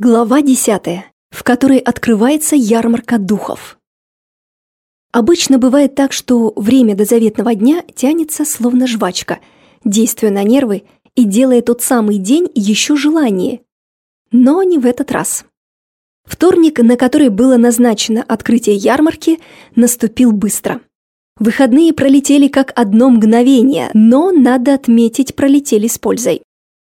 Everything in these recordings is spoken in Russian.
Глава 10, в которой открывается ярмарка духов. Обычно бывает так, что время до заветного дня тянется словно жвачка, действуя на нервы и делая тот самый день еще желание. Но не в этот раз. Вторник, на который было назначено открытие ярмарки, наступил быстро. Выходные пролетели как одно мгновение, но, надо отметить, пролетели с пользой.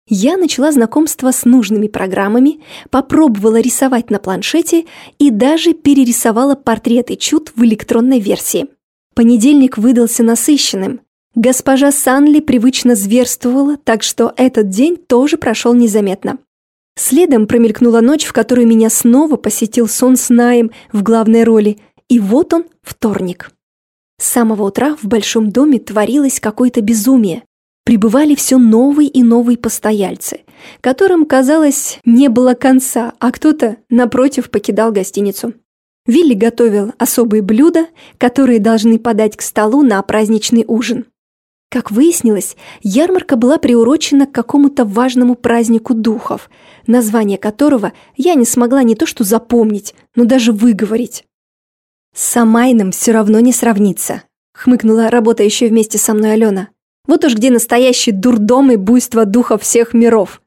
Я начала знакомство с нужными программами, попробовала рисовать на планшете и даже перерисовала портреты чуд в электронной версии. Понедельник выдался насыщенным. Госпожа Санли привычно зверствовала, так что этот день тоже прошел незаметно. Следом промелькнула ночь, в которую меня снова посетил сон с Наем в главной роли, и вот он, вторник. С самого утра в большом доме творилось какое-то безумие прибывали все новые и новые постояльцы, которым, казалось, не было конца, а кто-то, напротив, покидал гостиницу. Вилли готовил особые блюда, которые должны подать к столу на праздничный ужин. Как выяснилось, ярмарка была приурочена к какому-то важному празднику духов, название которого я не смогла не то что запомнить, но даже выговорить. «С Самайном все равно не сравнится», — хмыкнула работающая вместе со мной Алена. Вот уж где настоящий дурдом и буйство духа всех миров.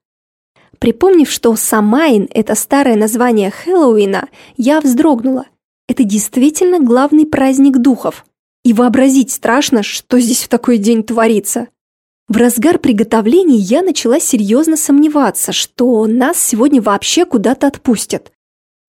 Припомнив, что Самайн – это старое название Хэллоуина, я вздрогнула. Это действительно главный праздник духов. И вообразить страшно, что здесь в такой день творится. В разгар приготовлений я начала серьезно сомневаться, что нас сегодня вообще куда-то отпустят.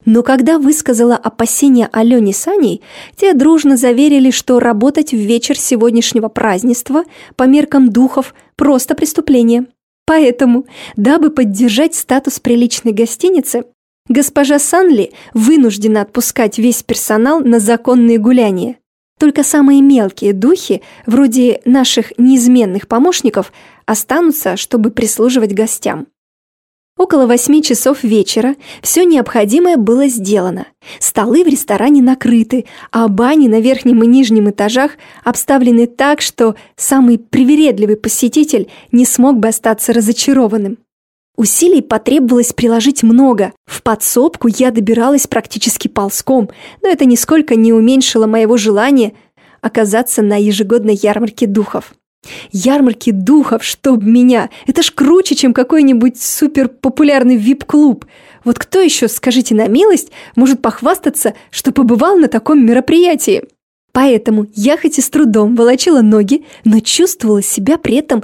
Но когда высказала опасения Алене с Аней, те дружно заверили, что работать в вечер сегодняшнего празднества по меркам духов – просто преступление. Поэтому, дабы поддержать статус приличной гостиницы, госпожа Санли вынуждена отпускать весь персонал на законные гуляния. Только самые мелкие духи, вроде наших неизменных помощников, останутся, чтобы прислуживать гостям. Около восьми часов вечера все необходимое было сделано. Столы в ресторане накрыты, а бани на верхнем и нижнем этажах обставлены так, что самый привередливый посетитель не смог бы остаться разочарованным. Усилий потребовалось приложить много. В подсобку я добиралась практически ползком, но это нисколько не уменьшило моего желания оказаться на ежегодной ярмарке духов. Ярмарки духов, чтоб меня! Это ж круче, чем какой-нибудь суперпопулярный вип-клуб. Вот кто еще, скажите на милость, может похвастаться, что побывал на таком мероприятии? Поэтому я хоть и с трудом волочила ноги, но чувствовала себя при этом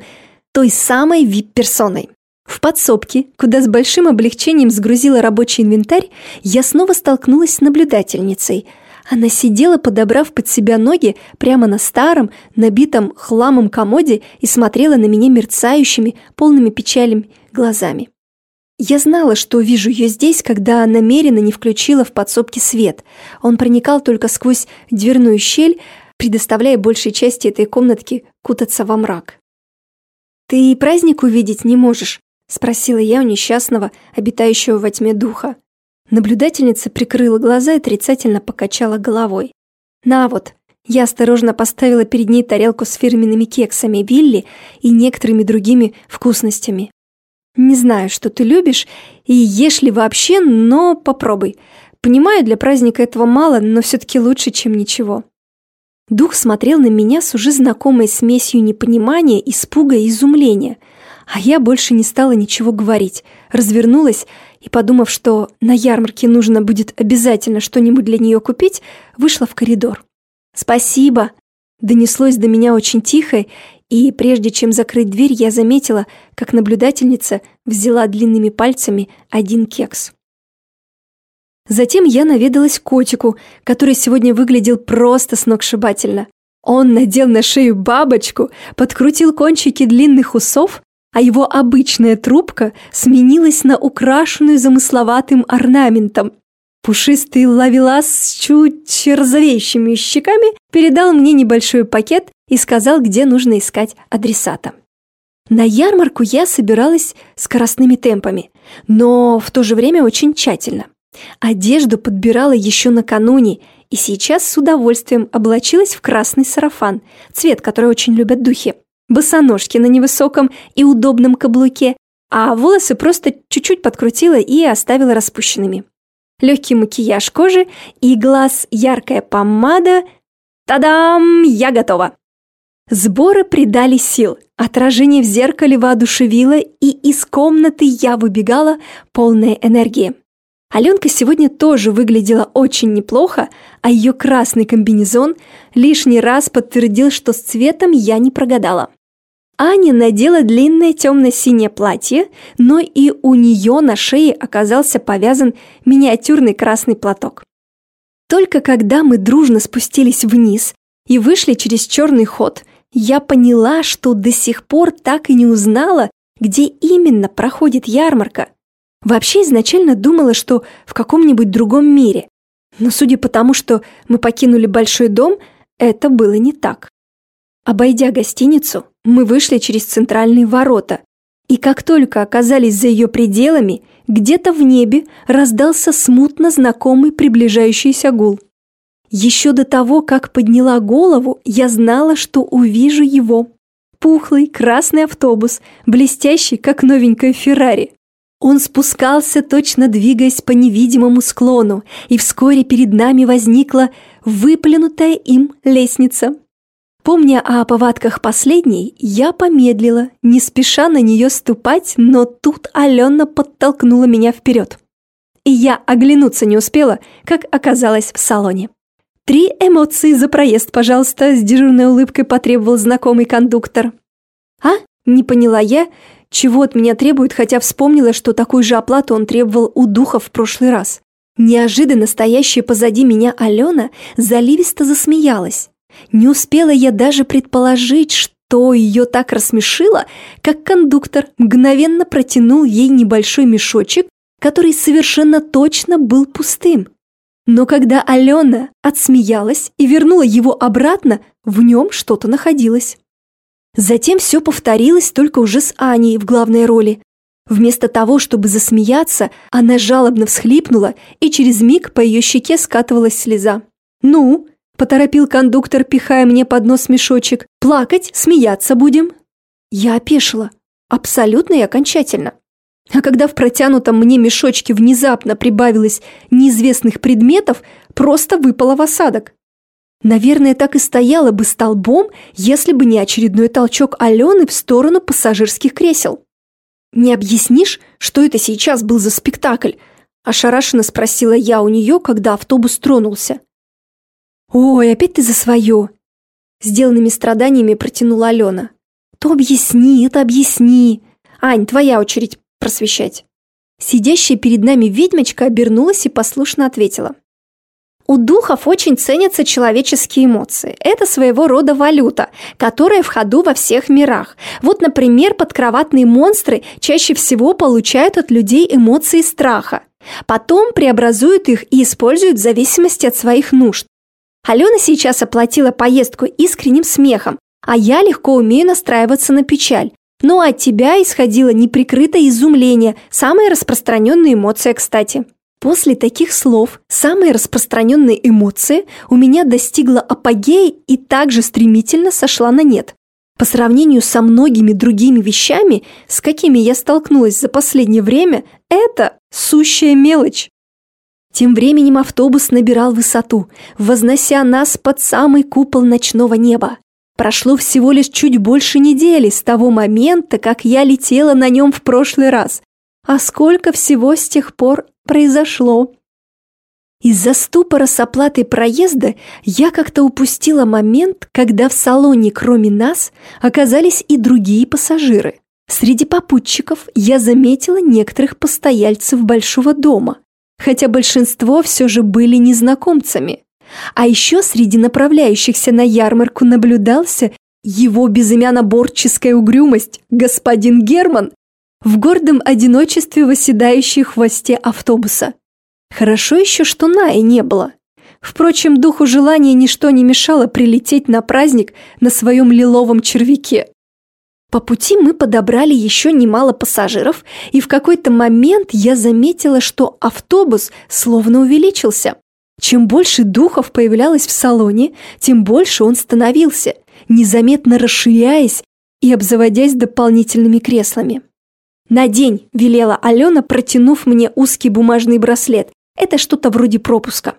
той самой вип-персоной. В подсобке, куда с большим облегчением сгрузила рабочий инвентарь, я снова столкнулась с наблюдательницей – она сидела, подобрав под себя ноги прямо на старом, набитом хламом комоде и смотрела на меня мерцающими, полными печалем глазами. Я знала, что вижу ее здесь, когда намеренно не включила в подсобке свет. Он проникал только сквозь дверную щель, предоставляя большей части этой комнатки кутаться во мрак. «Ты праздник увидеть не можешь?» — спросила я у несчастного, обитающего во тьме духа. Наблюдательница прикрыла глаза и отрицательно покачала головой. «На вот!» Я осторожно поставила перед ней тарелку с фирменными кексами Вилли и некоторыми другими вкусностями. «Не знаю, что ты любишь и ешь ли вообще, но попробуй. Понимаю, для праздника этого мало, но все-таки лучше, чем ничего». Дух смотрел на меня с уже знакомой смесью непонимания, испуга и изумления. А я больше не стала ничего говорить, развернулась и, подумав, что на ярмарке нужно будет обязательно что-нибудь для нее купить, вышла в коридор. «Спасибо!» Донеслось до меня очень тихо, и прежде чем закрыть дверь, я заметила, как наблюдательница взяла длинными пальцами один кекс. Затем я наведалась к котику, который сегодня выглядел просто сногсшибательно. Он надел на шею бабочку, подкрутил кончики длинных усов а его обычная трубка сменилась на украшенную замысловатым орнаментом. Пушистый лавелас с чуть розовеющими щеками передал мне небольшой пакет и сказал, где нужно искать адресата. На ярмарку я собиралась скоростными темпами, но в то же время очень тщательно. Одежду подбирала еще накануне и сейчас с удовольствием облачилась в красный сарафан, цвет, который очень любят духи босоножки на невысоком и удобном каблуке, а волосы просто чуть-чуть подкрутила и оставила распущенными. Легкий макияж кожи и глаз яркая помада. Тадам! Я готова! Сборы придали сил, отражение в зеркале воодушевило, и из комнаты я выбегала полная энергии. Аленка сегодня тоже выглядела очень неплохо, а ее красный комбинезон лишний раз подтвердил, что с цветом я не прогадала. Аня надела длинное темно-синее платье, но и у нее на шее оказался повязан миниатюрный красный платок. Только когда мы дружно спустились вниз и вышли через черный ход, я поняла, что до сих пор так и не узнала, где именно проходит ярмарка. Вообще изначально думала, что в каком-нибудь другом мире. Но судя по тому, что мы покинули большой дом, это было не так. Обойдя гостиницу, мы вышли через центральные ворота, и как только оказались за ее пределами, где-то в небе раздался смутно знакомый приближающийся гул. Еще до того, как подняла голову, я знала, что увижу его. Пухлый красный автобус, блестящий, как новенькая Феррари. Он спускался, точно двигаясь по невидимому склону, и вскоре перед нами возникла выплюнутая им лестница. Помня о повадках последней, я помедлила, не спеша на нее ступать, но тут Алена подтолкнула меня вперед. И я оглянуться не успела, как оказалась в салоне. «Три эмоции за проезд, пожалуйста», – с дежурной улыбкой потребовал знакомый кондуктор. «А?» – не поняла я, чего от меня требует, хотя вспомнила, что такую же оплату он требовал у духа в прошлый раз. Неожиданно стоящая позади меня Алена заливисто засмеялась. Не успела я даже предположить, что ее так рассмешило, как кондуктор мгновенно протянул ей небольшой мешочек, который совершенно точно был пустым. Но когда Алена отсмеялась и вернула его обратно, в нем что-то находилось. Затем все повторилось только уже с Аней в главной роли. Вместо того, чтобы засмеяться, она жалобно всхлипнула, и через миг по ее щеке скатывалась слеза. «Ну?» – поторопил кондуктор, пихая мне под нос мешочек. «Плакать, смеяться будем?» Я опешила. Абсолютно и окончательно. А когда в протянутом мне мешочке внезапно прибавилось неизвестных предметов, просто выпало в осадок. Наверное, так и стояла бы столбом, если бы не очередной толчок Алены в сторону пассажирских кресел. «Не объяснишь, что это сейчас был за спектакль?» – ошарашенно спросила я у нее, когда автобус тронулся. «Ой, опять ты за свое!» – сделанными страданиями протянула Алена. «То объясни, это объясни!» «Ань, твоя очередь просвещать!» Сидящая перед нами ведьмочка обернулась и послушно ответила. У духов очень ценятся человеческие эмоции. Это своего рода валюта, которая в ходу во всех мирах. Вот, например, подкроватные монстры чаще всего получают от людей эмоции страха. Потом преобразуют их и используют в зависимости от своих нужд. Алена сейчас оплатила поездку искренним смехом, а я легко умею настраиваться на печаль. А от тебя исходило неприкрытое изумление, самая распространенная эмоция, кстати. После таких слов самые распространенные эмоции у меня достигла апогея и также стремительно сошла на нет. По сравнению со многими другими вещами, с какими я столкнулась за последнее время, это сущая мелочь. Тем временем автобус набирал высоту, вознося нас под самый купол ночного неба. Прошло всего лишь чуть больше недели с того момента, как я летела на нем в прошлый раз. А сколько всего с тех пор произошло. Из-за ступора с оплатой проезда я как-то упустила момент, когда в салоне кроме нас оказались и другие пассажиры. Среди попутчиков я заметила некоторых постояльцев большого дома, хотя большинство все же были незнакомцами. А еще среди направляющихся на ярмарку наблюдался его безымянно-борческая угрюмость, господин Герман, в гордом одиночестве восседающей в хвосте автобуса. Хорошо еще, что Наи не было. Впрочем, духу желания ничто не мешало прилететь на праздник на своем лиловом червяке. По пути мы подобрали еще немало пассажиров, и в какой-то момент я заметила, что автобус словно увеличился. Чем больше духов появлялось в салоне, тем больше он становился, незаметно расширяясь и обзаводясь дополнительными креслами. «Надень», – велела Алена, протянув мне узкий бумажный браслет. Это что-то вроде пропуска.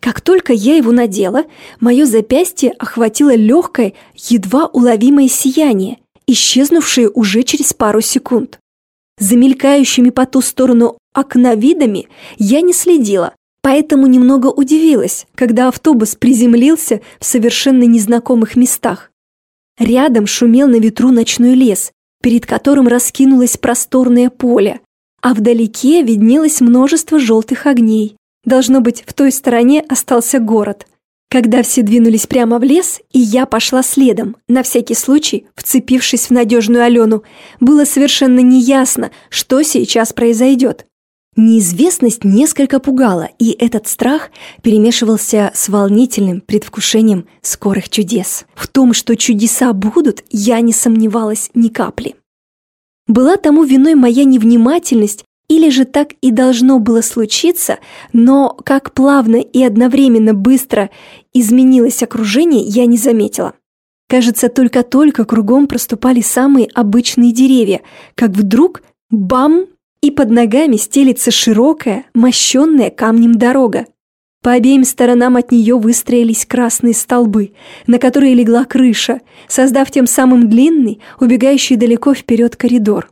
Как только я его надела, мое запястье охватило легкое, едва уловимое сияние, исчезнувшее уже через пару секунд. За мелькающими по ту сторону окна видами я не следила, поэтому немного удивилась, когда автобус приземлился в совершенно незнакомых местах. Рядом шумел на ветру ночной лес, перед которым раскинулось просторное поле, а вдалеке виднелось множество желтых огней. Должно быть, в той стороне остался город. Когда все двинулись прямо в лес, и я пошла следом, на всякий случай, вцепившись в надежную Алену, было совершенно неясно, что сейчас произойдет. Неизвестность несколько пугала, и этот страх перемешивался с волнительным предвкушением скорых чудес. В том, что чудеса будут, я не сомневалась ни капли. Была тому виной моя невнимательность, или же так и должно было случиться, но как плавно и одновременно быстро изменилось окружение, я не заметила. Кажется, только-только кругом проступали самые обычные деревья, как вдруг бам и под ногами стелится широкая, мощенная камнем дорога. По обеим сторонам от нее выстроились красные столбы, на которые легла крыша, создав тем самым длинный, убегающий далеко вперед коридор.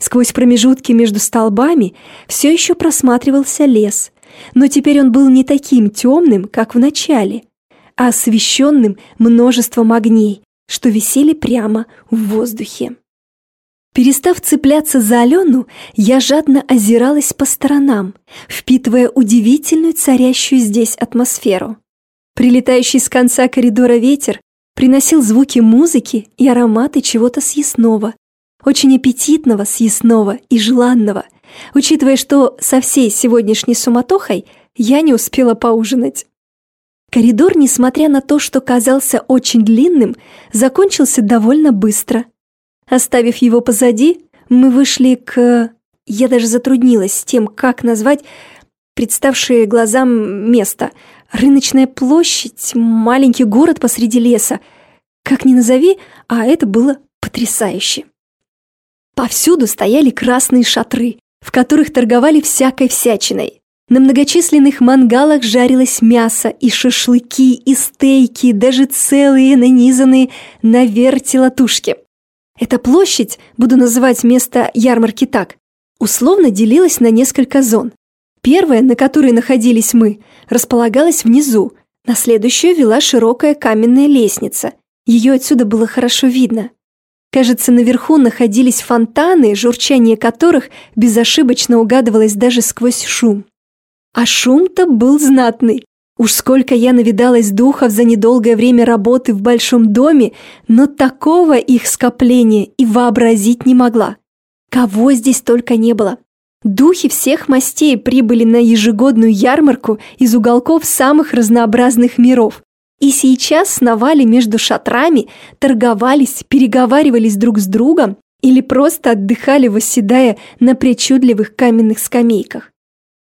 Сквозь промежутки между столбами все еще просматривался лес, но теперь он был не таким темным, как в начале, а освещенным множеством огней, что висели прямо в воздухе. Перестав цепляться за Алену, я жадно озиралась по сторонам, впитывая удивительную царящую здесь атмосферу. Прилетающий с конца коридора ветер приносил звуки музыки и ароматы чего-то съестного, очень аппетитного, съестного и желанного, учитывая, что со всей сегодняшней суматохой я не успела поужинать. Коридор, несмотря на то, что казался очень длинным, закончился довольно быстро – Оставив его позади, мы вышли к... Я даже затруднилась с тем, как назвать представшее глазам место. Рыночная площадь, маленький город посреди леса. Как ни назови, а это было потрясающе. Повсюду стояли красные шатры, в которых торговали всякой всячиной. На многочисленных мангалах жарилось мясо и шашлыки, и стейки, даже целые нанизанные на вертелатушки. Эта площадь, буду называть место ярмарки так, условно делилась на несколько зон. Первая, на которой находились мы, располагалась внизу, на следующую вела широкая каменная лестница. Ее отсюда было хорошо видно. Кажется, наверху находились фонтаны, журчание которых безошибочно угадывалось даже сквозь шум. А шум-то был знатный. Уж сколько я навидалась духов за недолгое время работы в большом доме, но такого их скопления и вообразить не могла. Кого здесь только не было. Духи всех мастей прибыли на ежегодную ярмарку из уголков самых разнообразных миров. И сейчас сновали между шатрами, торговались, переговаривались друг с другом или просто отдыхали, восседая на причудливых каменных скамейках.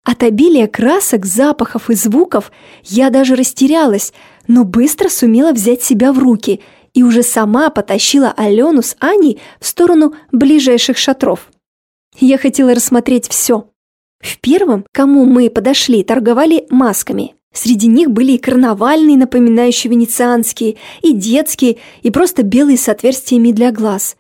От обилия красок, запахов и звуков я даже растерялась, но быстро сумела взять себя в руки и уже сама потащила Алену с Аней в сторону ближайших шатров. Я хотела рассмотреть все. В первом, кому мы подошли, торговали масками. Среди них были и карнавальные, напоминающие венецианские, и детские, и просто белые с отверстиями для глаз.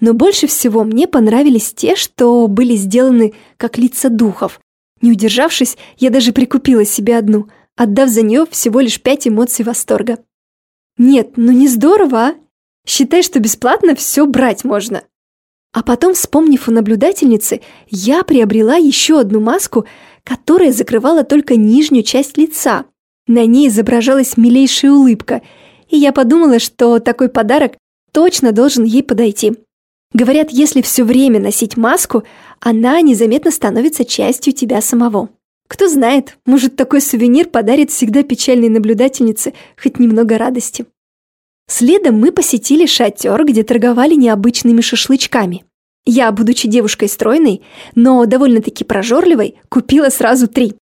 Но больше всего мне понравились те, что были сделаны как лица духов, не удержавшись, я даже прикупила себе одну, отдав за нее всего лишь пять эмоций восторга. Нет, ну не здорово, а? Считай, что бесплатно все брать можно. А потом, вспомнив у наблюдательницы, я приобрела еще одну маску, которая закрывала только нижнюю часть лица. На ней изображалась милейшая улыбка, и я подумала, что такой подарок точно должен ей подойти. Говорят, если все время носить маску, она незаметно становится частью тебя самого. Кто знает, может такой сувенир подарит всегда печальной наблюдательнице хоть немного радости. Следом мы посетили шатер, где торговали необычными шашлычками. Я, будучи девушкой стройной, но довольно-таки прожорливой, купила сразу три.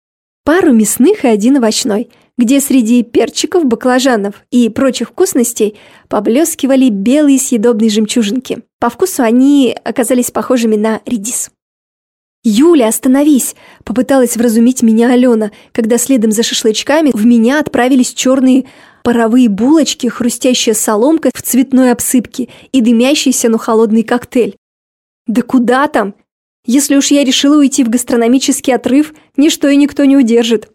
Пару мясных и один овощной, где среди перчиков, баклажанов и прочих вкусностей поблескивали белые съедобные жемчужинки. По вкусу они оказались похожими на редис. «Юля, остановись!» – попыталась вразумить меня Алена, когда следом за шашлычками в меня отправились черные паровые булочки, хрустящая соломка в цветной обсыпке и дымящийся, но холодный коктейль. «Да куда там? Если уж я решила уйти в гастрономический отрыв, ничто и никто не удержит».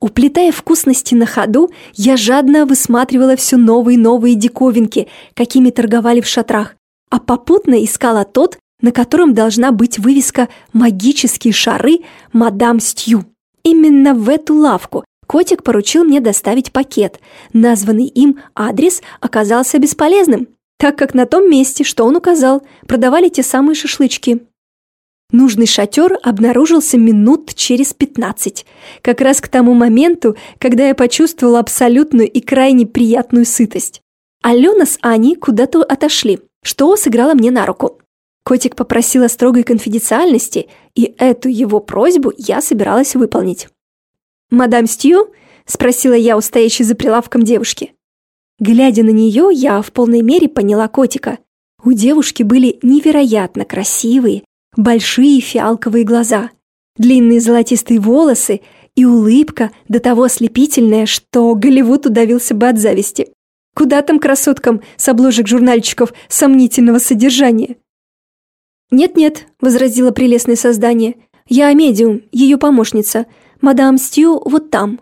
Уплетая вкусности на ходу, я жадно высматривала все новые и новые диковинки, какими торговали в шатрах, а попутно искала тот, на котором должна быть вывеска «Магические шары мадам Стью». Именно в эту лавку котик поручил мне доставить пакет. Названный им адрес оказался бесполезным, так как на том месте, что он указал, продавали те самые шашлычки. Нужный шатер обнаружился минут через пятнадцать, как раз к тому моменту, когда я почувствовала абсолютную и крайне приятную сытость. Алена с Аней куда-то отошли, что сыграло мне на руку. Котик попросил о строгой конфиденциальности, и эту его просьбу я собиралась выполнить. «Мадам Стью?» – спросила я у стоящей за прилавком девушки. Глядя на нее, я в полной мере поняла котика. У девушки были невероятно красивые, большие фиалковые глаза, длинные золотистые волосы и улыбка до того ослепительная, что Голливуд удавился бы от зависти. Куда там красоткам с обложек журнальчиков сомнительного содержания? «Нет-нет», — возразила прелестное создание, — «я медиум, ее помощница. Мадам Стью вот там».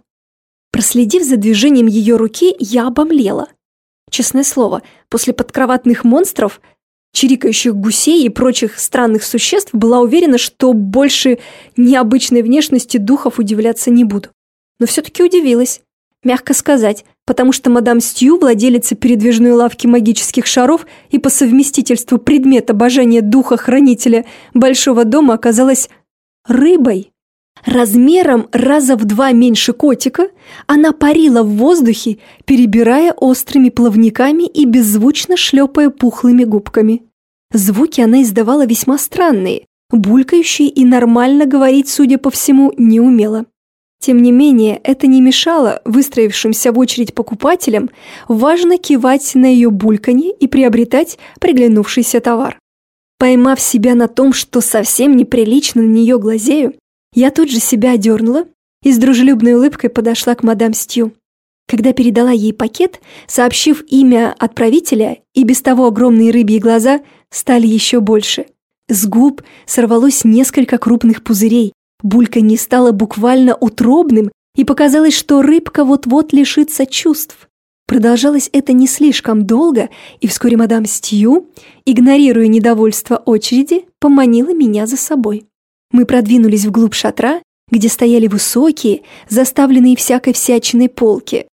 Проследив за движением ее руки, я обомлела. Честное слово, после подкроватных монстров, чирикающих гусей и прочих странных существ, была уверена, что больше необычной внешности духов удивляться не буду. Но все-таки удивилась. Мягко сказать, потому что мадам Стью, владелица передвижной лавки магических шаров и по совместительству предмет обожания духа-хранителя большого дома, оказалась рыбой. Размером раза в два меньше котика, она парила в воздухе, перебирая острыми плавниками и беззвучно шлепая пухлыми губками. Звуки она издавала весьма странные, булькающие и нормально говорить, судя по всему, не умела. Тем не менее, это не мешало выстроившимся в очередь покупателям важно кивать на ее бульканье и приобретать приглянувшийся товар. Поймав себя на том, что совсем неприлично на нее глазею, я тут же себя одернула и с дружелюбной улыбкой подошла к мадам Стью. Когда передала ей пакет, сообщив имя отправителя, и без того огромные рыбьи глаза стали еще больше. С губ сорвалось несколько крупных пузырей, Булька не стала буквально утробным, и показалось, что рыбка вот-вот лишится чувств. Продолжалось это не слишком долго, и вскоре мадам Стью, игнорируя недовольство очереди, поманила меня за собой. Мы продвинулись вглубь шатра, где стояли высокие, заставленные всякой всячиной полки.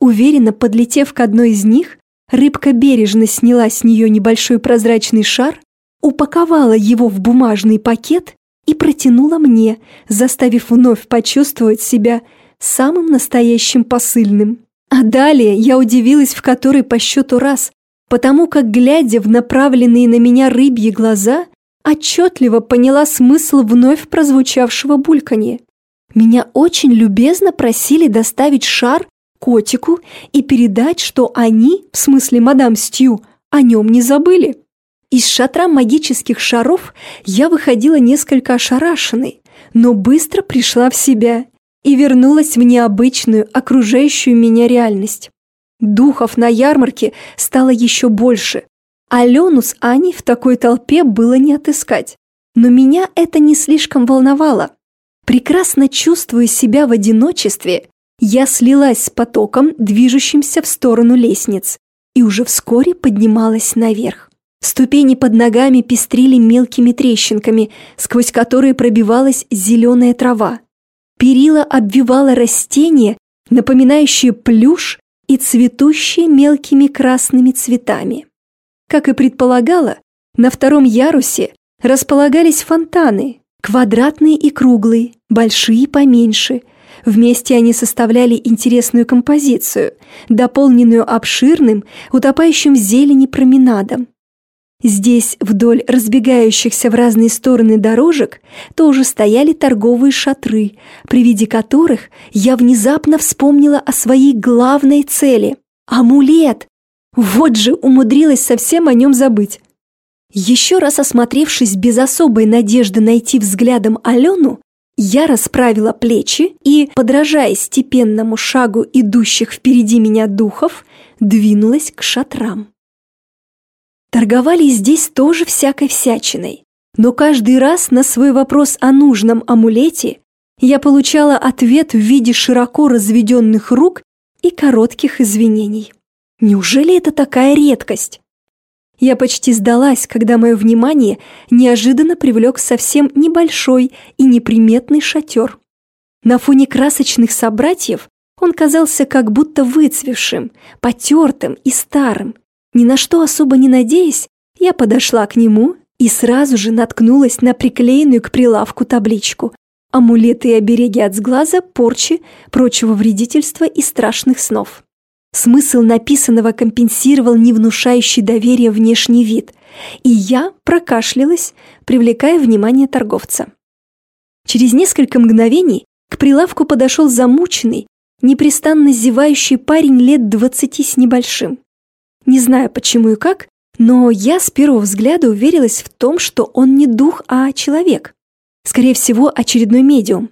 Уверенно подлетев к одной из них, рыбка бережно сняла с нее небольшой прозрачный шар, упаковала его в бумажный пакет и протянула мне, заставив вновь почувствовать себя самым настоящим посыльным. А далее я удивилась в который по счету раз, потому как, глядя в направленные на меня рыбьи глаза, отчетливо поняла смысл вновь прозвучавшего бульканья. Меня очень любезно просили доставить шар котику и передать, что они, в смысле мадам Стью, о нем не забыли. Из шатра магических шаров я выходила несколько ошарашенной, но быстро пришла в себя и вернулась в необычную, окружающую меня реальность. Духов на ярмарке стало еще больше. Алену с Аней в такой толпе было не отыскать. Но меня это не слишком волновало. Прекрасно чувствуя себя в одиночестве, я слилась с потоком, движущимся в сторону лестниц, и уже вскоре поднималась наверх. Ступени под ногами пестрили мелкими трещинками, сквозь которые пробивалась зеленая трава. Перила обвивало растения, напоминающие плюш и цветущие мелкими красными цветами. Как и предполагала, на втором ярусе располагались фонтаны, квадратные и круглые, большие и поменьше. Вместе они составляли интересную композицию, дополненную обширным, утопающим в зелени променадом. Здесь, вдоль разбегающихся в разные стороны дорожек, тоже стояли торговые шатры, при виде которых я внезапно вспомнила о своей главной цели – амулет. Вот же умудрилась совсем о нем забыть. Еще раз осмотревшись без особой надежды найти взглядом Алену, я расправила плечи и, подражая степенному шагу идущих впереди меня духов, двинулась к шатрам. Торговали здесь тоже всякой всячиной, но каждый раз на свой вопрос о нужном амулете я получала ответ в виде широко разведенных рук и коротких извинений. Неужели это такая редкость? Я почти сдалась, когда мое внимание неожиданно привлек совсем небольшой и неприметный шатер. На фоне красочных собратьев он казался как будто выцвевшим, потертым и старым. Ни на что особо не надеясь, я подошла к нему и сразу же наткнулась на приклеенную к прилавку табличку «Амулеты и обереги от сглаза, порчи, прочего вредительства и страшных снов». Смысл написанного компенсировал невнушающий доверие внешний вид, и я прокашлялась, привлекая внимание торговца. Через несколько мгновений к прилавку подошел замученный, непрестанно зевающий парень лет двадцати с небольшим. Не знаю почему и как, но я с первого взгляда уверилась в том, что он не дух, а человек. Скорее всего, очередной медиум.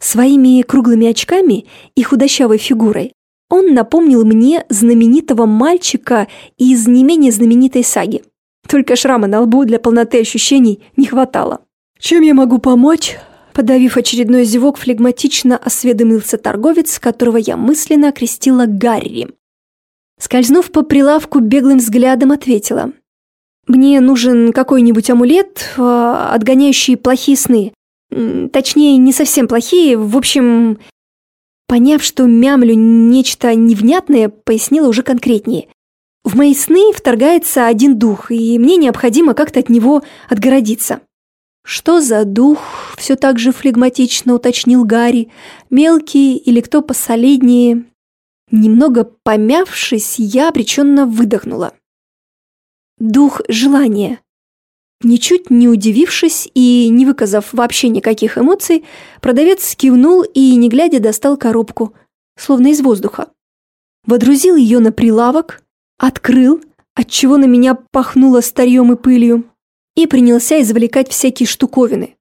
Своими круглыми очками и худощавой фигурой он напомнил мне знаменитого мальчика из не менее знаменитой саги. Только шрама на лбу для полноты ощущений не хватало. «Чем я могу помочь?» Подавив очередной зевок, флегматично осведомился торговец, которого я мысленно окрестила Гарри. Скользнув по прилавку, беглым взглядом ответила. «Мне нужен какой-нибудь амулет, э, отгоняющий плохие сны. Точнее, не совсем плохие, в общем, Поняв, что мямлю нечто невнятное, пояснила уже конкретнее. В мои сны вторгается один дух, и мне необходимо как-то от него отгородиться. «Что за дух?» – все так же флегматично уточнил Гарри. «Мелкий или кто посолиднее?» Немного помявшись, я обреченно выдохнула. «Дух желания», Ничуть не удивившись и не выказав вообще никаких эмоций, продавец кивнул и, не глядя, достал коробку, словно из воздуха. Водрузил ее на прилавок, открыл, отчего на меня пахнуло старьем и пылью, и принялся извлекать всякие штуковины.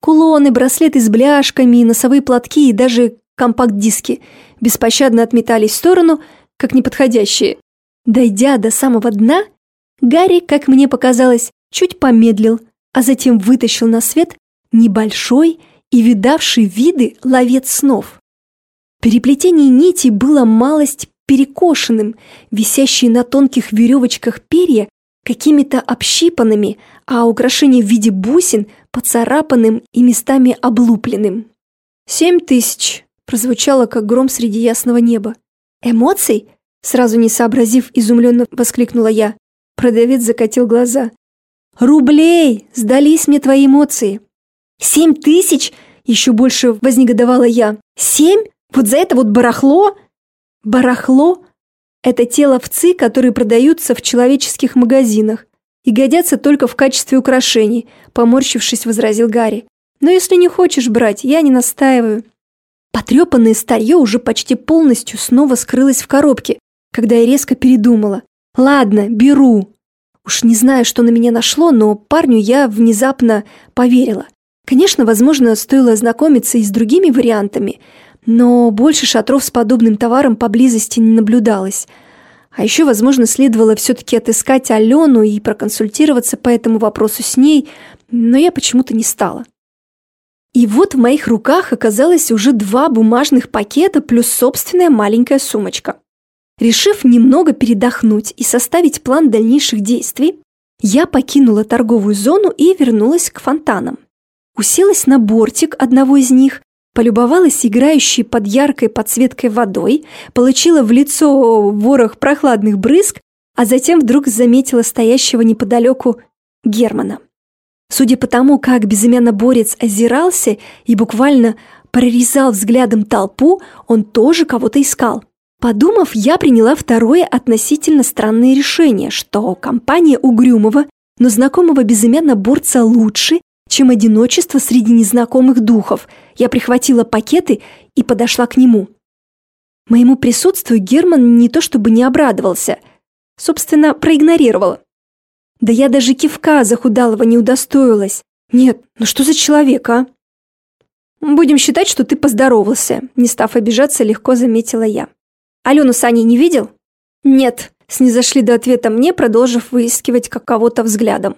Кулоны, браслеты с бляшками, носовые платки и даже компакт-диски беспощадно отметались в сторону, как неподходящие. Дойдя до самого дна, Гарри, как мне показалось, чуть помедлил, а затем вытащил на свет небольшой и видавший виды ловец снов. Переплетение нитей было малость перекошенным, висящие на тонких веревочках перья какими-то общипанными, а украшение в виде бусин поцарапанным и местами облупленным. «Семь тысяч!» прозвучало, как гром среди ясного неба. «Эмоций?» Сразу не сообразив, изумленно воскликнула я. Продавец закатил глаза. «Рублей! Сдались мне твои эмоции!» «Семь тысяч?» – еще больше вознегодовала я. «Семь? Вот за это вот барахло?» «Барахло – это те ловцы, которые продаются в человеческих магазинах и годятся только в качестве украшений», – поморщившись, возразил Гарри. «Но если не хочешь брать, я не настаиваю». Потрепанное старье уже почти полностью снова скрылось в коробке, когда я резко передумала. «Ладно, беру», Уж не знаю, что на меня нашло, но парню я внезапно поверила. Конечно, возможно, стоило ознакомиться и с другими вариантами, но больше шатров с подобным товаром поблизости не наблюдалось. А еще, возможно, следовало все-таки отыскать Алену и проконсультироваться по этому вопросу с ней, но я почему-то не стала. И вот в моих руках оказалось уже два бумажных пакета плюс собственная маленькая сумочка. Решив немного передохнуть и составить план дальнейших действий, я покинула торговую зону и вернулась к фонтанам. Уселась на бортик одного из них, полюбовалась играющей под яркой подсветкой водой, получила в лицо ворох прохладных брызг, а затем вдруг заметила стоящего неподалеку Германа. Судя по тому, как безымянно борец озирался и буквально прорезал взглядом толпу, он тоже кого-то искал. Подумав, я приняла второе относительно странное решение, что компания Угрюмова, но знакомого безымянно борца лучше, чем одиночество среди незнакомых духов. Я прихватила пакеты и подошла к нему. Моему присутствию Герман не то чтобы не обрадовался, собственно, проигнорировал. Да я даже кивка захудалого не удостоилась. Нет, ну что за человек, а? Будем считать, что ты поздоровался, не став обижаться, легко заметила я. Алену с Аней не видел? Нет, снизошли до ответа мне, продолжив выискивать как кого-то взглядом.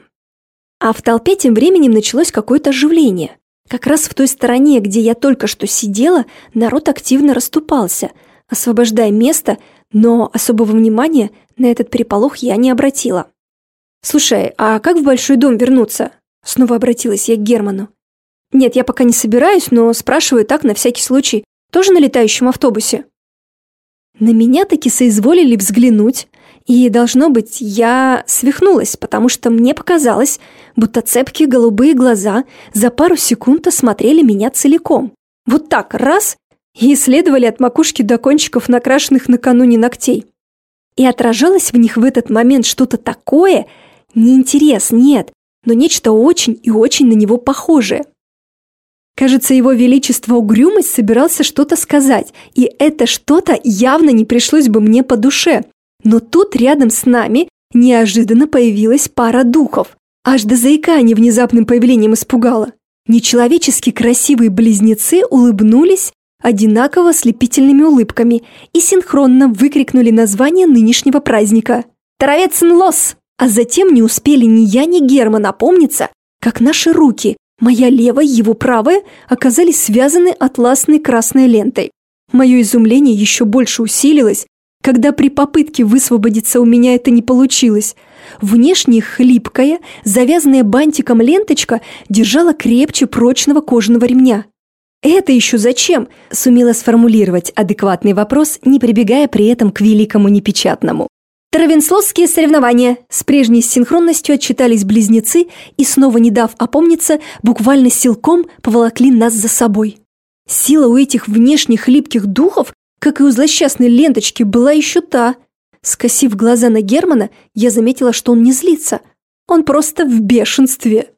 А в толпе тем временем началось какое-то оживление. Как раз в той стороне, где я только что сидела, народ активно расступался, освобождая место, но особого внимания на этот переполох я не обратила. «Слушай, а как в большой дом вернуться?» Снова обратилась я к Герману. «Нет, я пока не собираюсь, но спрашиваю так на всякий случай. Тоже на летающем автобусе?» На меня таки соизволили взглянуть, и, должно быть, я свихнулась, потому что мне показалось, будто цепкие голубые глаза за пару секунд осмотрели меня целиком. Вот так, раз, и исследовали от макушки до кончиков накрашенных накануне ногтей. И отражалось в них в этот момент что-то такое, не интерес, нет, но нечто очень и очень на него похожее. Кажется, его величество угрюмость собирался что-то сказать, и это что-то явно не пришлось бы мне по душе, но тут рядом с нами неожиданно появилась пара духов. Аж до заикания внезапным появлением испугало. Нечеловечески красивые близнецы улыбнулись одинаково слепительными улыбками и синхронно выкрикнули название нынешнего праздника. «Таровецин лос!» А затем не успели ни я, ни Герман опомниться, как наши руки, моя левая, его правая, оказались связаны атласной красной лентой. Мое изумление еще больше усилилось, когда при попытке высвободиться у меня это не получилось. Внешне хлипкая, завязанная бантиком ленточка держала крепче прочного кожаного ремня. «Это еще зачем?» – сумела сформулировать адекватный вопрос, не прибегая при этом к великому непечатному. Травенслосские соревнования. С прежней синхронностью отчитались близнецы и, снова не дав опомниться, буквально силком поволокли нас за собой. Сила у этих внешних липких духов как и у злосчастной ленточки, была еще та. Скосив глаза на Германа, я заметила, что он не злится. Он просто в бешенстве.